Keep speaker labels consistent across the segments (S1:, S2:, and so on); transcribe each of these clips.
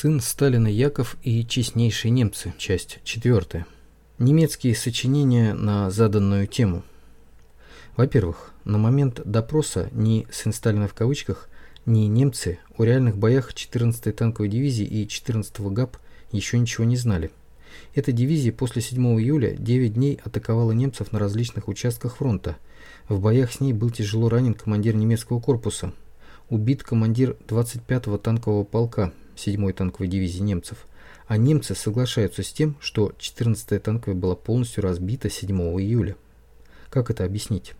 S1: Сын Сталина Яков и честнейшие немцы. Часть 4. Немецкие сочинения на заданную тему. Во-первых, на момент допроса ни сын Сталина в кавычках, ни немцы о реальных боях 14-й танковой дивизии и 14-го ГАП еще ничего не знали. Эта дивизия после 7 июля 9 дней атаковала немцев на различных участках фронта. В боях с ней был тяжело ранен командир немецкого корпуса. Убит командир 25-го танкового полка 7-й танковой дивизии немцев. А немцы соглашаются с тем, что 14-я танковая была полностью разбита 7 июля. Как это объяснить?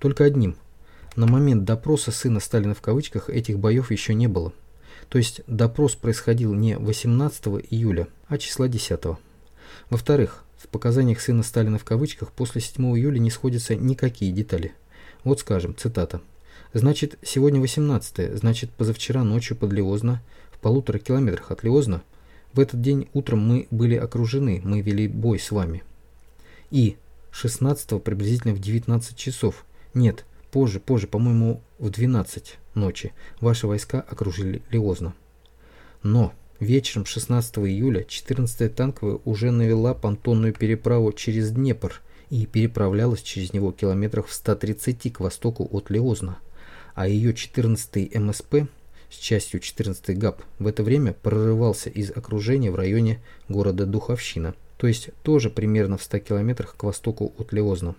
S1: Только одним. На момент допроса сына Сталина в кавычках этих боев еще не было. То есть допрос происходил не 18 июля, а числа 10. Во-вторых, в показаниях сына Сталина в кавычках после 7 июля не сходятся никакие детали. Вот скажем, цитата. Значит, сегодня 18 значит, позавчера ночью под Лиозно, в полутора километрах от Лиозна, в этот день утром мы были окружены, мы вели бой с вами. И 16 приблизительно в 19 часов, нет, позже, позже, по-моему, в 12 ночи, ваши войска окружили Лиозно. Но вечером 16 июля 14-я танковая уже навела понтонную переправу через Днепр и переправлялась через него километрах в 130 к востоку от Лиозна, а ее 14-й МСП с частью 14-й ГАП в это время прорывался из окружения в районе города Духовщина, то есть тоже примерно в 100 километрах к востоку от Лиозна.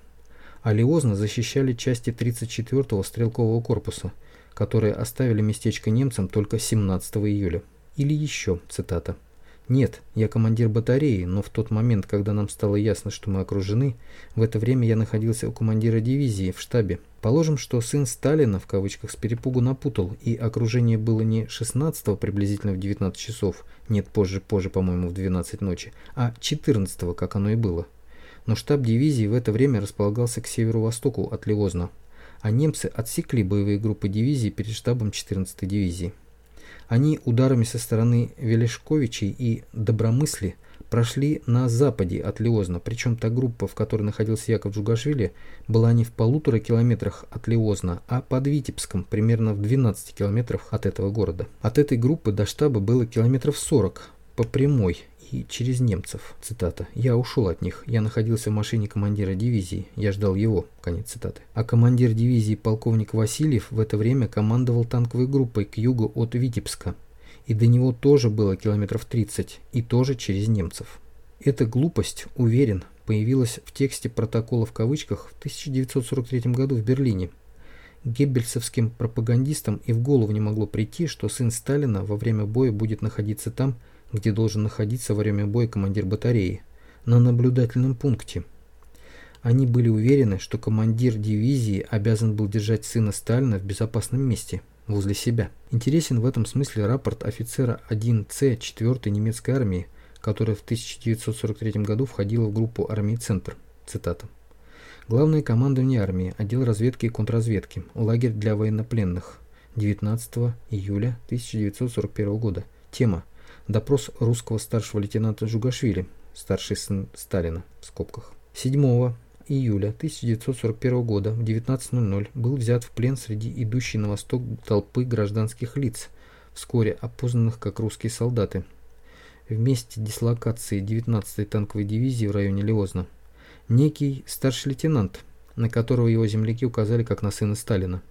S1: А Лиозна защищали части 34-го стрелкового корпуса, которые оставили местечко немцам только 17 июля. Или еще, цитата. «Нет, я командир батареи, но в тот момент, когда нам стало ясно, что мы окружены, в это время я находился у командира дивизии в штабе. Положим, что сын Сталина, в кавычках, с перепугу напутал, и окружение было не 16 приблизительно в 19 часов, нет, позже, позже, по-моему, в 12 ночи, а 14 как оно и было. Но штаб дивизии в это время располагался к северо-востоку от Лиозна, а немцы отсекли боевые группы дивизии перед штабом 14-й дивизии. Они ударами со стороны Велешковичей и Добромысли прошли на западе от Лиозна, причем та группа, в которой находился Яков Джугашвили, была не в полутора километрах от Лиозна, а под Витебском, примерно в 12 километрах от этого города. От этой группы до штаба было километров 40 по прямой, и через немцев. Цитата. «Я ушел от них. Я находился в машине командира дивизии. Я ждал его». Конец цитаты. А командир дивизии полковник Васильев в это время командовал танковой группой к югу от Витебска. И до него тоже было километров 30, и тоже через немцев. Эта глупость, уверен, появилась в тексте протокола в кавычках в 1943 году в Берлине. Геббельсовским пропагандистам и в голову не могло прийти, что сын Сталина во время боя будет находиться там, где должен находиться во время боя командир батареи, на наблюдательном пункте. Они были уверены, что командир дивизии обязан был держать сына Сталина в безопасном месте, возле себя. Интересен в этом смысле рапорт офицера 1С 4 немецкой армии, которая в 1943 году входила в группу армии «Центр». Цитата. Главное командование армии, отдел разведки и контрразведки, лагерь для военнопленных. 19 июля 1941 года. Тема Допрос русского старшего лейтенанта Джугашвили, старший сын Сталина, в скобках. 7 июля 1941 года в 19.00 был взят в плен среди идущей на восток толпы гражданских лиц, вскоре опознанных как русские солдаты. В месте дислокации 19-й танковой дивизии в районе Лиозна. Некий старший лейтенант, на которого его земляки указали как на сына Сталина.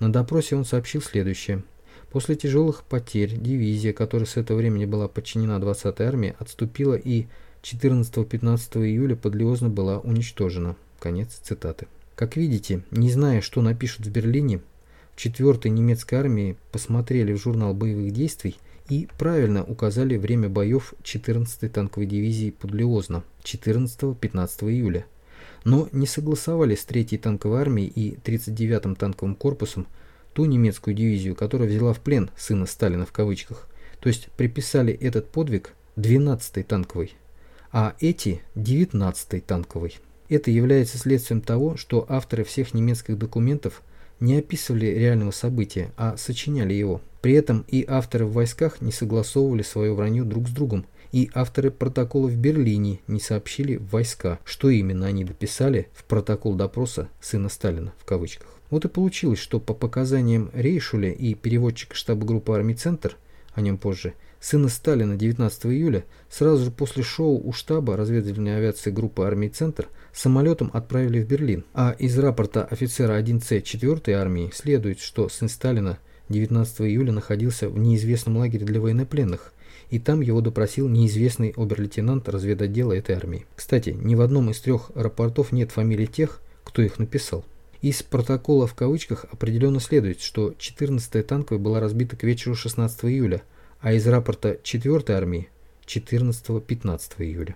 S1: На допросе он сообщил следующее – После тяжелых потерь дивизия, которая с этого времени была подчинена 20-й армии, отступила и 14-15 июля под Лиозно была уничтожена. Конец цитаты. Как видите, не зная, что напишут в Берлине, в 4-й немецкой армии посмотрели в журнал боевых действий и правильно указали время боев 14-й танковой дивизии под Лиозно 14-15 июля. Но не согласовали с 3-й танковой армией и 39-м танковым корпусом ту немецкую дивизию, которая взяла в плен сына Сталина в кавычках. То есть приписали этот подвиг 12-й танковой, а эти 19-й танковой. Это является следствием того, что авторы всех немецких документов не описывали реального события, а сочиняли его. При этом и авторы в войсках не согласовывали свое вранье друг с другом, и авторы протокола в Берлине не сообщили в войска, что именно они дописали в протокол допроса сына Сталина в кавычках. Вот и получилось, что по показаниям Рейшуля и переводчика штаба группы армий «Центр», о нем позже, сына Сталина 19 июля, сразу же после шоу у штаба разведывательной авиации группы армии «Центр» самолетом отправили в Берлин. А из рапорта офицера 1С 4 армии следует, что сын Сталина 19 июля находился в неизвестном лагере для военнопленных, и там его допросил неизвестный обер-лейтенант разведотдела этой армии. Кстати, ни в одном из трех рапортов нет фамилий тех, кто их написал. Из протокола в кавычках определенно следует, что 14-я танковая была разбита к вечеру 16 июля, а из рапорта 4-й армии 14-15 июля.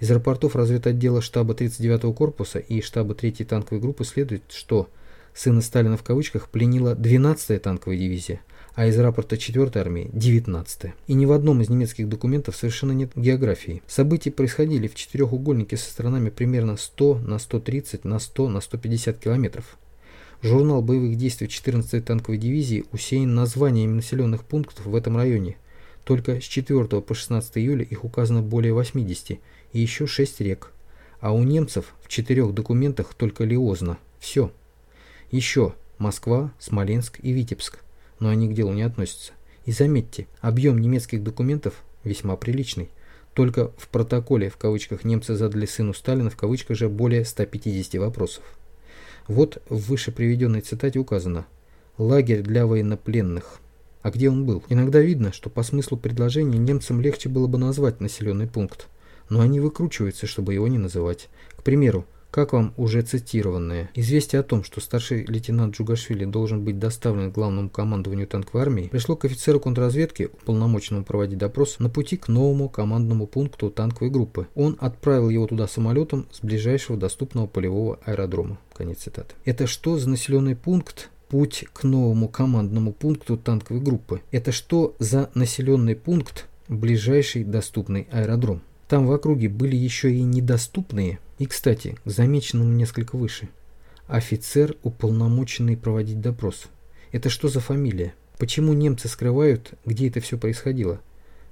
S1: Из рапортов разведотдела штаба 39-го корпуса и штаба 3-й танковой группы следует, что сына Сталина в кавычках пленила 12-я танковая дивизия, а из рапорта 4-й армии 19-я. И ни в одном из немецких документов совершенно нет географии. События происходили в четырехугольнике со сторонами примерно 100 на 130 на 100 на 150 километров. Журнал боевых действий 14-й танковой дивизии усеян названиями населенных пунктов в этом районе. Только с 4 по 16 июля их указано более 80 и еще 6 рек. А у немцев в четырех документах только Лиозна. Все. Еще Москва, Смоленск и Витебск но они к делу не относятся. И заметьте, объем немецких документов весьма приличный. Только в протоколе, в кавычках, немцы задали сыну Сталина, в кавычках же, более 150 вопросов. Вот в выше приведенной цитате указано «Лагерь для военнопленных». А где он был? Иногда видно, что по смыслу предложения немцам легче было бы назвать населенный пункт, но они выкручиваются, чтобы его не называть. К примеру, как вам уже цитированное, известие о том, что старший лейтенант Джугашвили должен быть доставлен к главному командованию танковой армии, пришло к офицеру контрразведки, уполномоченному проводить допрос, на пути к новому командному пункту танковой группы. Он отправил его туда самолетом с ближайшего доступного полевого аэродрома. Конец цитаты. Это что за населенный пункт? Путь к новому командному пункту танковой группы. Это что за населенный пункт? Ближайший доступный аэродром. Там в округе были еще и недоступные и, кстати, к замеченному несколько выше. Офицер, уполномоченный проводить допрос. Это что за фамилия? Почему немцы скрывают, где это все происходило?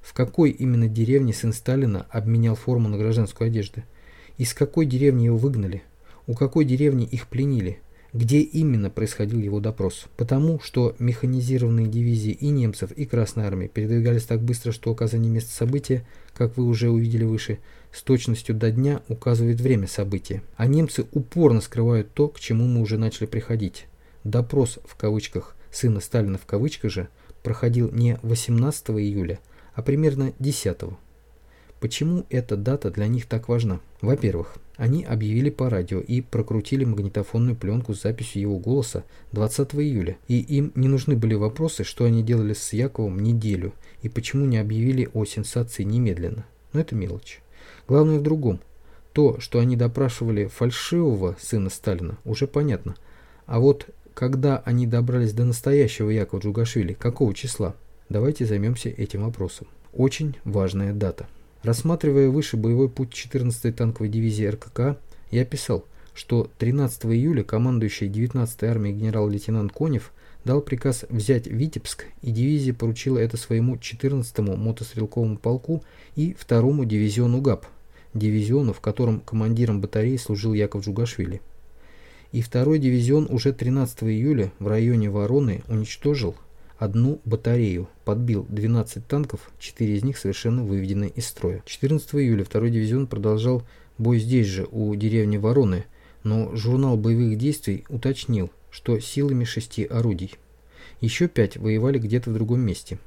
S1: В какой именно деревне сын Сталина обменял форму на гражданскую одежду? Из какой деревни его выгнали? У какой деревни их пленили? Где именно происходил его допрос. Потому что механизированные дивизии и немцев, и Красной Армии передвигались так быстро, что указание места события, как вы уже увидели выше, с точностью до дня указывает время события. А немцы упорно скрывают то, к чему мы уже начали приходить. Допрос в кавычках «сына Сталина» в кавычках же проходил не 18 июля, а примерно 10. Почему эта дата для них так важна? Во-первых, они объявили по радио и прокрутили магнитофонную пленку с записью его голоса 20 июля, и им не нужны были вопросы, что они делали с Яковом неделю, и почему не объявили о сенсации немедленно. Но это мелочь. Главное в другом. То, что они допрашивали фальшивого сына Сталина, уже понятно. А вот когда они добрались до настоящего Якова Джугашвили, какого числа? Давайте займемся этим вопросом. Очень важная дата. Рассматривая выше боевой путь 14-й танковой дивизии РКК, я писал, что 13 июля командующий 19-й армией генерал-лейтенант Конев дал приказ взять Витебск, и дивизия поручила это своему 14-му мотострелковому полку и 2-му дивизиону ГАП, дивизиону, в котором командиром батареи служил Яков Джугашвили. И второй дивизион уже 13 июля в районе Вороны уничтожил одну батарею, подбил 12 танков, 4 из них совершенно выведены из строя. 14 июля второй дивизион продолжал бой здесь же, у деревни Вороны, но журнал боевых действий уточнил, что силами шести орудий. Еще пять воевали где-то в другом месте.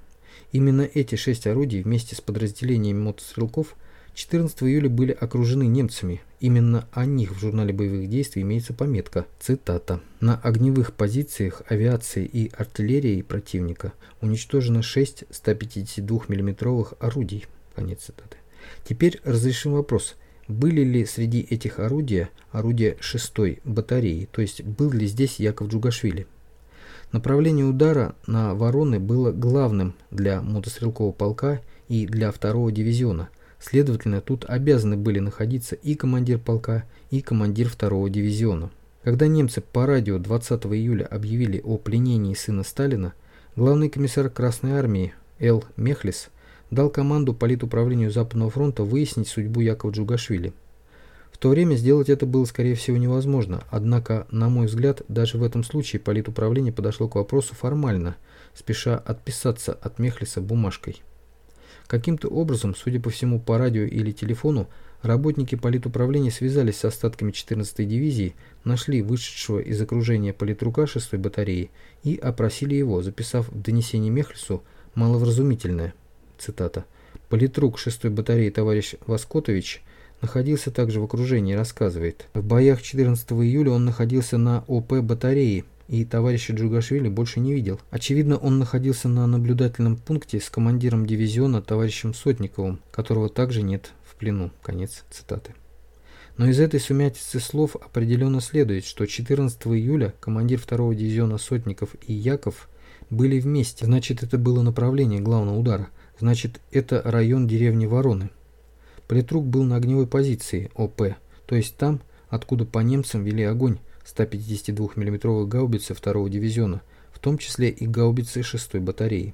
S1: Именно эти шесть орудий вместе с подразделениями мотострелков – 14 июля были окружены немцами. Именно о них в журнале боевых действий имеется пометка, цитата. На огневых позициях авиации и артиллерии противника уничтожено 6 152 миллиметровых орудий. Конец цитаты. Теперь разрешим вопрос. Были ли среди этих орудий орудия 6 батареи, то есть был ли здесь Яков Джугашвили? Направление удара на Вороны было главным для мотострелкового полка и для второго дивизиона – Следовательно, тут обязаны были находиться и командир полка, и командир второго дивизиона. Когда немцы по радио 20 июля объявили о пленении сына Сталина, главный комиссар Красной Армии Л. Мехлис дал команду политуправлению Западного фронта выяснить судьбу Якова Джугашвили. В то время сделать это было, скорее всего, невозможно, однако, на мой взгляд, даже в этом случае политуправление подошло к вопросу формально, спеша отписаться от Мехлиса бумажкой. Каким-то образом, судя по всему по радио или телефону, работники политуправления связались с остатками 14-й дивизии, нашли вышедшего из окружения политрука 6-й батареи и опросили его, записав в донесении Мехлису маловразумительное, цитата, «Политрук 6-й батареи товарищ Воскотович находился также в окружении, рассказывает. В боях 14 июля он находился на ОП батареи, и товарища Джугашвили больше не видел. Очевидно, он находился на наблюдательном пункте с командиром дивизиона товарищем Сотниковым, которого также нет в плену. Конец цитаты. Но из этой сумятицы слов определенно следует, что 14 июля командир 2 дивизиона Сотников и Яков были вместе, значит это было направление главного удара, значит это район деревни Вороны. Политрук был на огневой позиции ОП, то есть там, откуда по немцам вели огонь 152 мм гаубицы 2 дивизиона, в том числе и гаубицы 6-й батареи.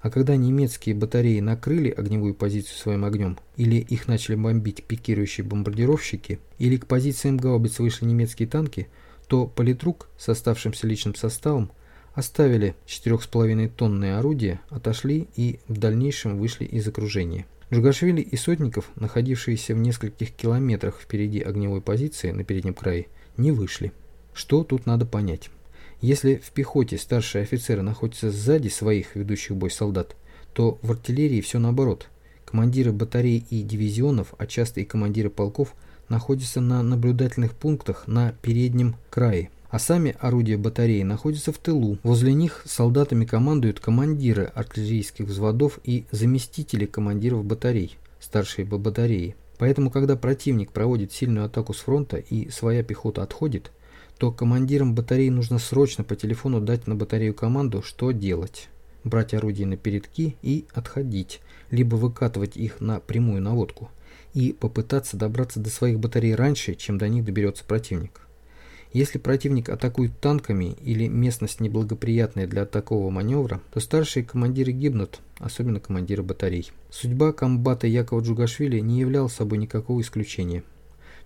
S1: А когда немецкие батареи накрыли огневую позицию своим огнем, или их начали бомбить пикирующие бомбардировщики, или к позициям гаубиц вышли немецкие танки, то политрук с оставшимся личным составом оставили 4,5 тонные орудия, отошли и в дальнейшем вышли из окружения. Джугашвили и Сотников, находившиеся в нескольких километрах впереди огневой позиции на переднем крае, не вышли. Что тут надо понять? Если в пехоте старшие офицеры находятся сзади своих ведущих бой солдат, то в артиллерии все наоборот. Командиры батарей и дивизионов, а часто и командиры полков, находятся на наблюдательных пунктах на переднем крае, а сами орудия батареи находятся в тылу. Возле них солдатами командуют командиры артиллерийских взводов и заместители командиров батарей, старшие батареи. Поэтому, когда противник проводит сильную атаку с фронта и своя пехота отходит, то командирам батареи нужно срочно по телефону дать на батарею команду, что делать. Брать орудия на передки и отходить, либо выкатывать их на прямую наводку и попытаться добраться до своих батарей раньше, чем до них доберется противник. Если противник атакует танками или местность неблагоприятная для такого маневра, то старшие командиры гибнут, особенно командиры батарей. Судьба комбата Якова Джугашвили не являла собой никакого исключения.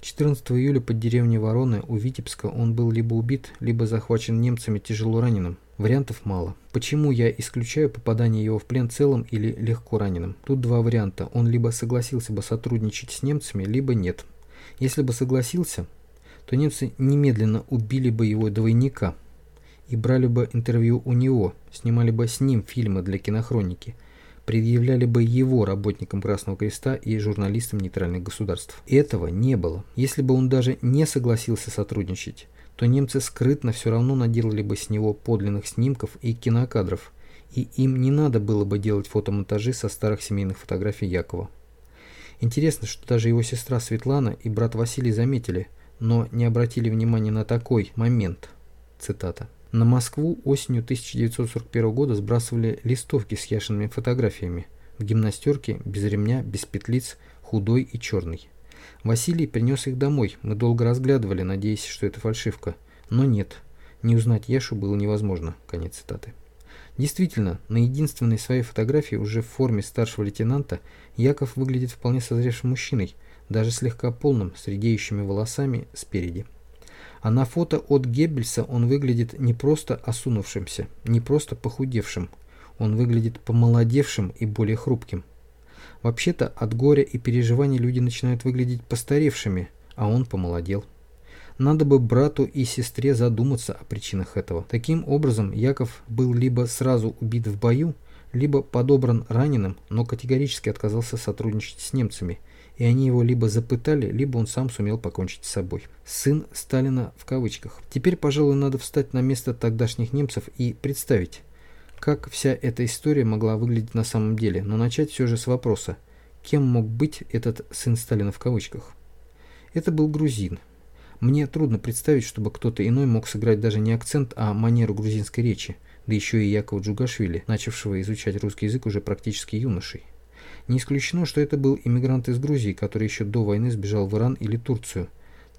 S1: 14 июля под деревней Вороны у Витебска он был либо убит, либо захвачен немцами тяжело раненым. Вариантов мало. Почему я исключаю попадание его в плен целым или легко раненым? Тут два варианта. Он либо согласился бы сотрудничать с немцами, либо нет. Если бы согласился, то немцы немедленно убили бы его двойника и брали бы интервью у него, снимали бы с ним фильмы для кинохроники, предъявляли бы его работникам Красного Креста и журналистам нейтральных государств. Этого не было. Если бы он даже не согласился сотрудничать, то немцы скрытно все равно наделали бы с него подлинных снимков и кинокадров, и им не надо было бы делать фотомонтажи со старых семейных фотографий Якова. Интересно, что даже его сестра Светлана и брат Василий заметили – но не обратили внимания на такой момент. Цитата. На Москву осенью 1941 года сбрасывали листовки с Яшиными фотографиями. В гимнастерке, без ремня, без петлиц, худой и черный. Василий принес их домой. Мы долго разглядывали, надеясь, что это фальшивка. Но нет. Не узнать Яшу было невозможно. Конец цитаты. Действительно, на единственной своей фотографии уже в форме старшего лейтенанта Яков выглядит вполне созревшим мужчиной – даже слегка полным, с редеющими волосами спереди. А на фото от Геббельса он выглядит не просто осунувшимся, не просто похудевшим, он выглядит помолодевшим и более хрупким. Вообще-то от горя и переживаний люди начинают выглядеть постаревшими, а он помолодел. Надо бы брату и сестре задуматься о причинах этого. Таким образом, Яков был либо сразу убит в бою, либо подобран раненым, но категорически отказался сотрудничать с немцами и они его либо запытали, либо он сам сумел покончить с собой. Сын Сталина в кавычках. Теперь, пожалуй, надо встать на место тогдашних немцев и представить, как вся эта история могла выглядеть на самом деле, но начать все же с вопроса, кем мог быть этот сын Сталина в кавычках. Это был грузин. Мне трудно представить, чтобы кто-то иной мог сыграть даже не акцент, а манеру грузинской речи, да еще и Якова Джугашвили, начавшего изучать русский язык уже практически юношей. Не исключено, что это был иммигрант из Грузии, который еще до войны сбежал в Иран или Турцию.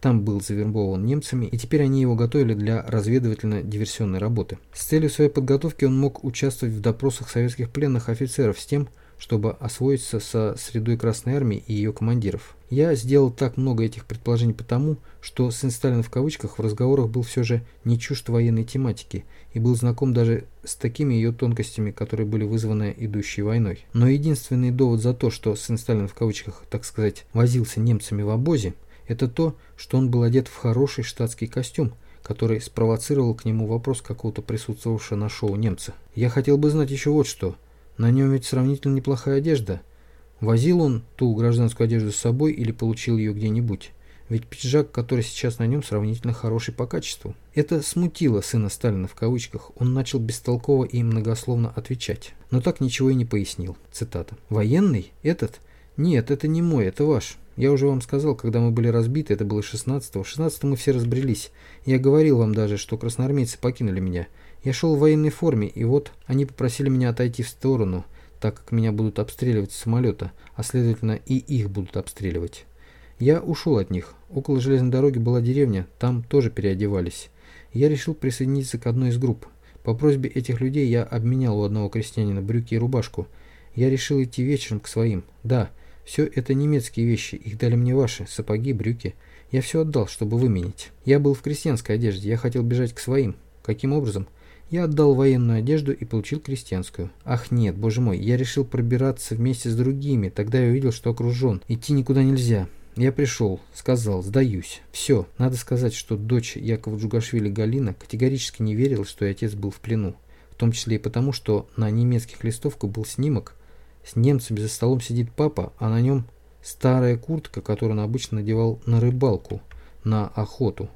S1: Там был завербован немцами, и теперь они его готовили для разведывательно-диверсионной работы. С целью своей подготовки он мог участвовать в допросах советских пленных офицеров с тем, чтобы освоиться со средой Красной Армии и ее командиров. Я сделал так много этих предположений потому, что сын Сталина в кавычках в разговорах был все же не чужд военной тематики и был знаком даже с такими ее тонкостями, которые были вызваны идущей войной. Но единственный довод за то, что сын Сталина в кавычках, так сказать, возился немцами в обозе, это то, что он был одет в хороший штатский костюм, который спровоцировал к нему вопрос какого-то присутствовавшего на шоу немца. Я хотел бы знать еще вот что. На нем ведь сравнительно неплохая одежда – Возил он ту гражданскую одежду с собой или получил ее где-нибудь? Ведь пиджак, который сейчас на нем, сравнительно хороший по качеству. Это смутило сына Сталина в кавычках. Он начал бестолково и многословно отвечать. Но так ничего и не пояснил. Цитата. «Военный? Этот? Нет, это не мой, это ваш. Я уже вам сказал, когда мы были разбиты, это было 16-го. 16 мы все разбрелись. Я говорил вам даже, что красноармейцы покинули меня. Я шел в военной форме, и вот они попросили меня отойти в сторону – так как меня будут обстреливать с самолета, а следовательно и их будут обстреливать. Я ушел от них. Около железной дороги была деревня, там тоже переодевались. Я решил присоединиться к одной из групп. По просьбе этих людей я обменял у одного крестьянина брюки и рубашку. Я решил идти вечером к своим. Да, все это немецкие вещи, их дали мне ваши, сапоги, брюки. Я все отдал, чтобы выменить. Я был в крестьянской одежде, я хотел бежать к своим. Каким образом? Я отдал военную одежду и получил крестьянскую. Ах нет, боже мой, я решил пробираться вместе с другими, тогда я увидел, что окружен. Идти никуда нельзя. Я пришел, сказал, сдаюсь. Все, надо сказать, что дочь Якова Джугашвили Галина категорически не верила, что ее отец был в плену. В том числе и потому, что на немецких листовках был снимок. С немцами за столом сидит папа, а на нем старая куртка, которую он обычно надевал на рыбалку, на охоту.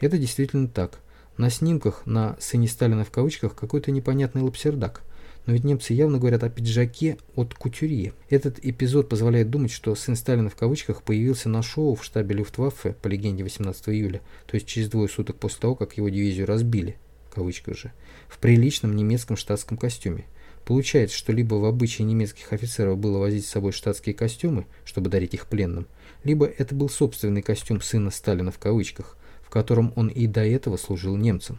S1: Это действительно так. На снимках на «сыне Сталина» в кавычках какой-то непонятный лапсердак. Но ведь немцы явно говорят о пиджаке от кутюрье. Этот эпизод позволяет думать, что сын Сталина в кавычках появился на шоу в штабе Люфтваффе по легенде 18 июля, то есть через двое суток после того, как его дивизию разбили, в же, в приличном немецком штатском костюме. Получается, что либо в обычае немецких офицеров было возить с собой штатские костюмы, чтобы дарить их пленным, либо это был собственный костюм сына Сталина в кавычках, в котором он и до этого служил немцам.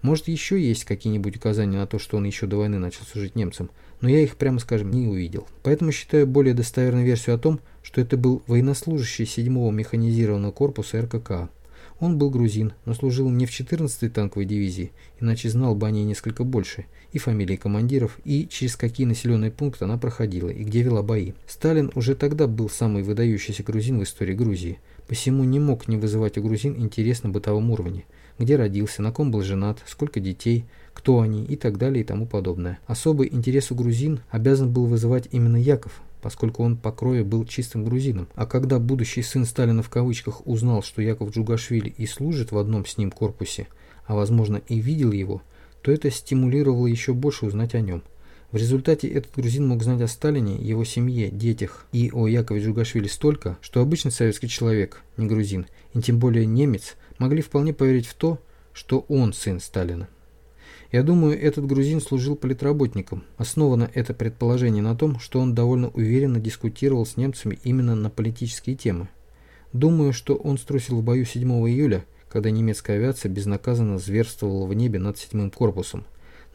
S1: Может, еще есть какие-нибудь указания на то, что он еще до войны начал служить немцам, но я их, прямо скажем, не увидел. Поэтому считаю более достоверной версию о том, что это был военнослужащий 7-го механизированного корпуса РКК. Он был грузин, но служил не в 14-й танковой дивизии, иначе знал бы о ней несколько больше, и фамилии командиров, и через какие населенные пункты она проходила, и где вела бои. Сталин уже тогда был самый выдающийся грузин в истории Грузии, посему не мог не вызывать у грузин интерес на бытовом уровне, где родился, на ком был женат, сколько детей, кто они и так далее и тому подобное. Особый интерес у грузин обязан был вызывать именно Яков, поскольку он по крою был чистым грузином. А когда будущий сын Сталина в кавычках узнал, что Яков Джугашвили и служит в одном с ним корпусе, а возможно и видел его, то это стимулировало еще больше узнать о нем. В результате этот грузин мог знать о Сталине, его семье, детях и о Якове Джугашвили столько, что обычный советский человек, не грузин, и тем более немец, могли вполне поверить в то, что он сын Сталина. Я думаю, этот грузин служил политработником. Основано это предположение на том, что он довольно уверенно дискутировал с немцами именно на политические темы. Думаю, что он струсил в бою 7 июля, когда немецкая авиация безнаказанно зверствовала в небе над седьмым корпусом.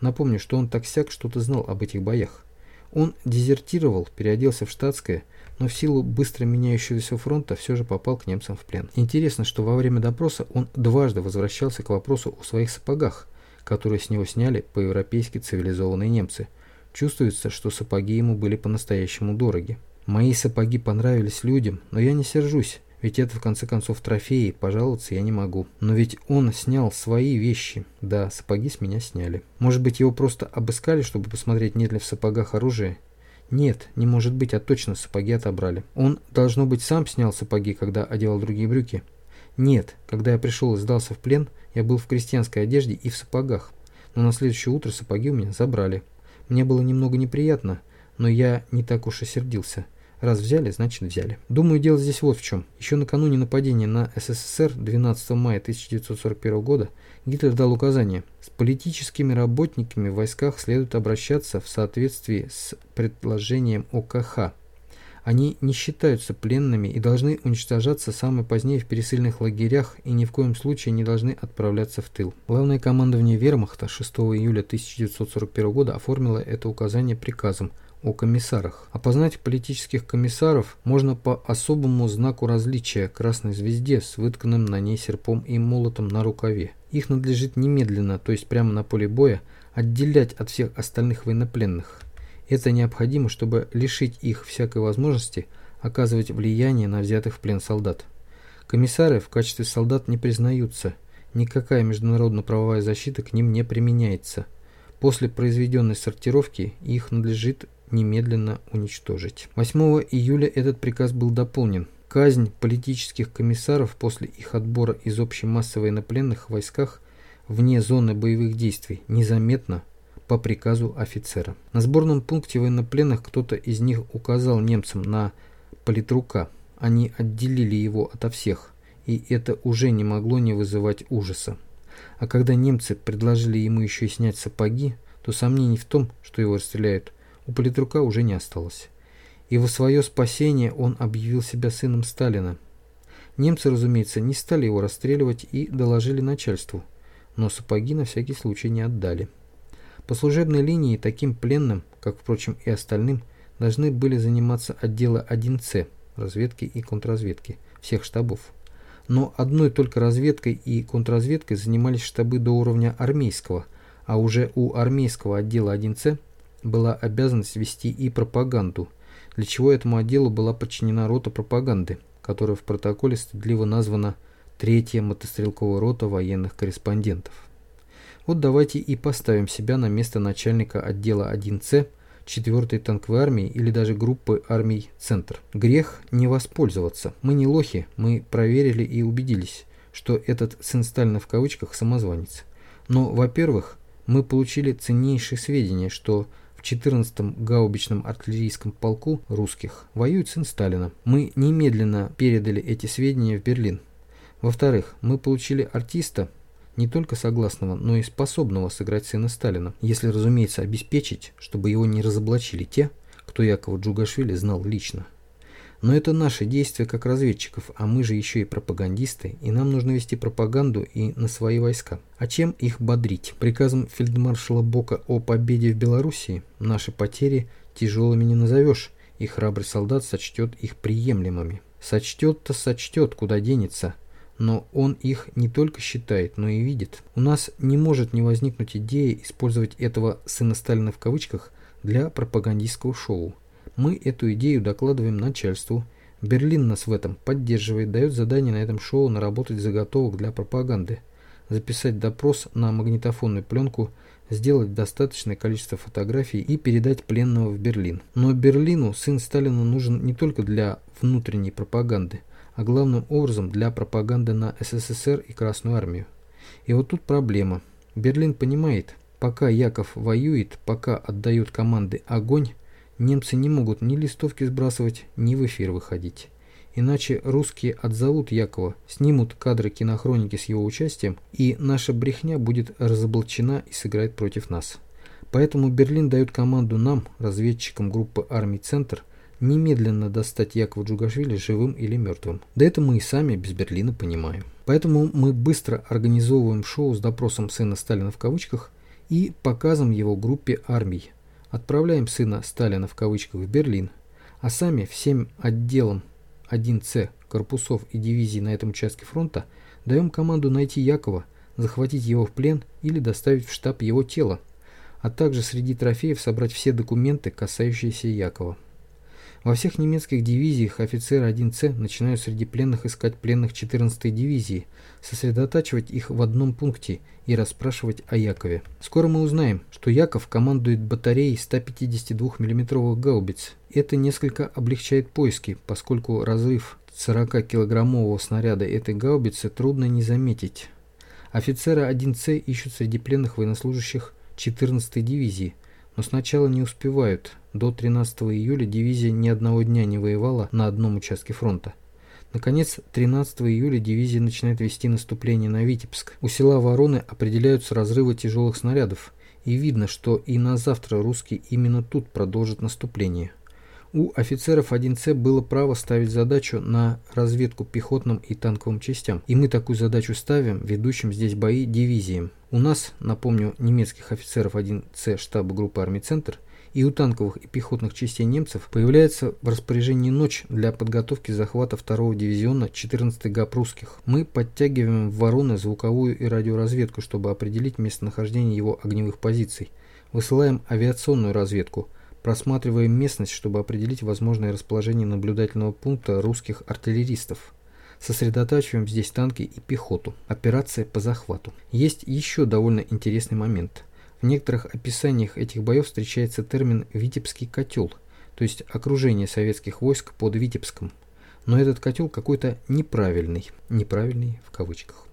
S1: Напомню, что он так-сяк что-то знал об этих боях. Он дезертировал, переоделся в штатское, но в силу быстро меняющегося фронта все же попал к немцам в плен. Интересно, что во время допроса он дважды возвращался к вопросу о своих сапогах, которые с него сняли по-европейски цивилизованные немцы. Чувствуется, что сапоги ему были по-настоящему дороги. Мои сапоги понравились людям, но я не сержусь. Ведь это в конце концов трофеи, пожаловаться я не могу. Но ведь он снял свои вещи. Да, сапоги с меня сняли. Может быть его просто обыскали, чтобы посмотреть, нет ли в сапогах оружия? Нет, не может быть, а точно сапоги отобрали. Он, должно быть, сам снял сапоги, когда одевал другие брюки. Нет, когда я пришел и сдался в плен, я был в крестьянской одежде и в сапогах. Но на следующее утро сапоги у меня забрали. Мне было немного неприятно, но я не так уж и сердился. Раз взяли, значит взяли. Думаю, дело здесь вот в чем. Еще накануне нападения на СССР 12 мая 1941 года Гитлер дал указание, с политическими работниками в войсках следует обращаться в соответствии с предложением ОКХ. Они не считаются пленными и должны уничтожаться самое позднее в пересыльных лагерях и ни в коем случае не должны отправляться в тыл. Главное командование вермахта 6 июля 1941 года оформило это указание приказом о комиссарах. Опознать политических комиссаров можно по особому знаку различия красной звезде с вытканным на ней серпом и молотом на рукаве. Их надлежит немедленно, то есть прямо на поле боя, отделять от всех остальных военнопленных. Это необходимо, чтобы лишить их всякой возможности оказывать влияние на взятых в плен солдат. Комиссары в качестве солдат не признаются, никакая международно-правовая защита к ним не применяется. После произведенной сортировки их надлежит немедленно уничтожить. 8 июля этот приказ был дополнен. Казнь политических комиссаров после их отбора из общей массы военнопленных в войсках вне зоны боевых действий незаметно по приказу офицера. На сборном пункте военнопленных кто-то из них указал немцам на политрука. Они отделили его ото всех, и это уже не могло не вызывать ужаса. А когда немцы предложили ему еще и снять сапоги, то сомнений в том, что его расстреляют, у политрука уже не осталось. И во свое спасение он объявил себя сыном Сталина. Немцы, разумеется, не стали его расстреливать и доложили начальству, но сапоги на всякий случай не отдали. По служебной линии таким пленным, как, впрочем, и остальным, должны были заниматься отделы 1С, разведки и контрразведки, всех штабов. Но одной только разведкой и контрразведкой занимались штабы до уровня армейского, а уже у армейского отдела 1С была обязанность вести и пропаганду, для чего этому отделу была подчинена рота пропаганды, которая в протоколе стыдливо названа «Третья мотострелковая рота военных корреспондентов». Вот давайте и поставим себя на место начальника отдела 1С 4-й танковой армии или даже группы армий «Центр». Грех не воспользоваться. Мы не лохи, мы проверили и убедились, что этот сын Сталина в кавычках самозванец. Но, во-первых, мы получили ценнейшие сведения, что 14-м гаубичном артиллерийском полку русских воюет сын Сталина. Мы немедленно передали эти сведения в Берлин. Во-вторых, мы получили артиста, не только согласного, но и способного сыграть сына Сталина, если, разумеется, обеспечить, чтобы его не разоблачили те, кто Якова Джугашвили знал лично. Но это наши действия как разведчиков, а мы же еще и пропагандисты, и нам нужно вести пропаганду и на свои войска. А чем их бодрить? Приказом фельдмаршала Бока о победе в Белоруссии наши потери тяжелыми не назовешь, и храбрый солдат сочтет их приемлемыми. Сочтет-то сочтет, куда денется, но он их не только считает, но и видит. У нас не может не возникнуть идея использовать этого «сына Сталина» в кавычках для пропагандистского шоу. Мы эту идею докладываем начальству. Берлин нас в этом поддерживает, дает задание на этом шоу наработать заготовок для пропаганды, записать допрос на магнитофонную пленку, сделать достаточное количество фотографий и передать пленного в Берлин. Но Берлину сын Сталина нужен не только для внутренней пропаганды – а главным образом для пропаганды на СССР и Красную Армию. И вот тут проблема. Берлин понимает, пока Яков воюет, пока отдает команды «Огонь», немцы не могут ни листовки сбрасывать, ни в эфир выходить. Иначе русские отзовут Якова, снимут кадры кинохроники с его участием, и наша брехня будет разоблачена и сыграет против нас. Поэтому Берлин дает команду нам, разведчикам группы армий «Центр», немедленно достать Якова Джугашвили живым или мертвым. Да это мы и сами без Берлина понимаем. Поэтому мы быстро организовываем шоу с допросом сына Сталина в кавычках и показом его группе армий. Отправляем сына Сталина в кавычках в Берлин, а сами всем отделам 1С корпусов и дивизий на этом участке фронта даем команду найти Якова, захватить его в плен или доставить в штаб его тела, а также среди трофеев собрать все документы, касающиеся Якова. Во всех немецких дивизиях офицеры 1С начинают среди пленных искать пленных 14-й дивизии, сосредотачивать их в одном пункте и расспрашивать о Якове. Скоро мы узнаем, что Яков командует батареей 152 мм гаубиц. Это несколько облегчает поиски, поскольку разрыв 40-килограммового снаряда этой гаубицы трудно не заметить. Офицеры 1С ищут среди пленных военнослужащих 14-й дивизии, но сначала не успевают – до 13 июля дивизия ни одного дня не воевала на одном участке фронта. Наконец, 13 июля дивизия начинает вести наступление на Витебск. У села Вороны определяются разрывы тяжелых снарядов, и видно, что и на завтра русские именно тут продолжат наступление. У офицеров 1С было право ставить задачу на разведку пехотным и танковым частям, и мы такую задачу ставим ведущим здесь бои дивизиям. У нас, напомню, немецких офицеров 1С штаба группы армий «Центр» и у танковых и пехотных частей немцев появляется в распоряжении ночь для подготовки захвата 2-го дивизиона 14-й ГАП русских. Мы подтягиваем в Вороны звуковую и радиоразведку, чтобы определить местонахождение его огневых позиций. Высылаем авиационную разведку. Просматриваем местность, чтобы определить возможное расположение наблюдательного пункта русских артиллеристов. Сосредотачиваем здесь танки и пехоту. Операция по захвату. Есть еще довольно интересный момент – в некоторых описаниях этих боев встречается термин «Витебский котел», то есть окружение советских войск под Витебском. Но этот котел какой-то неправильный, неправильный в кавычках.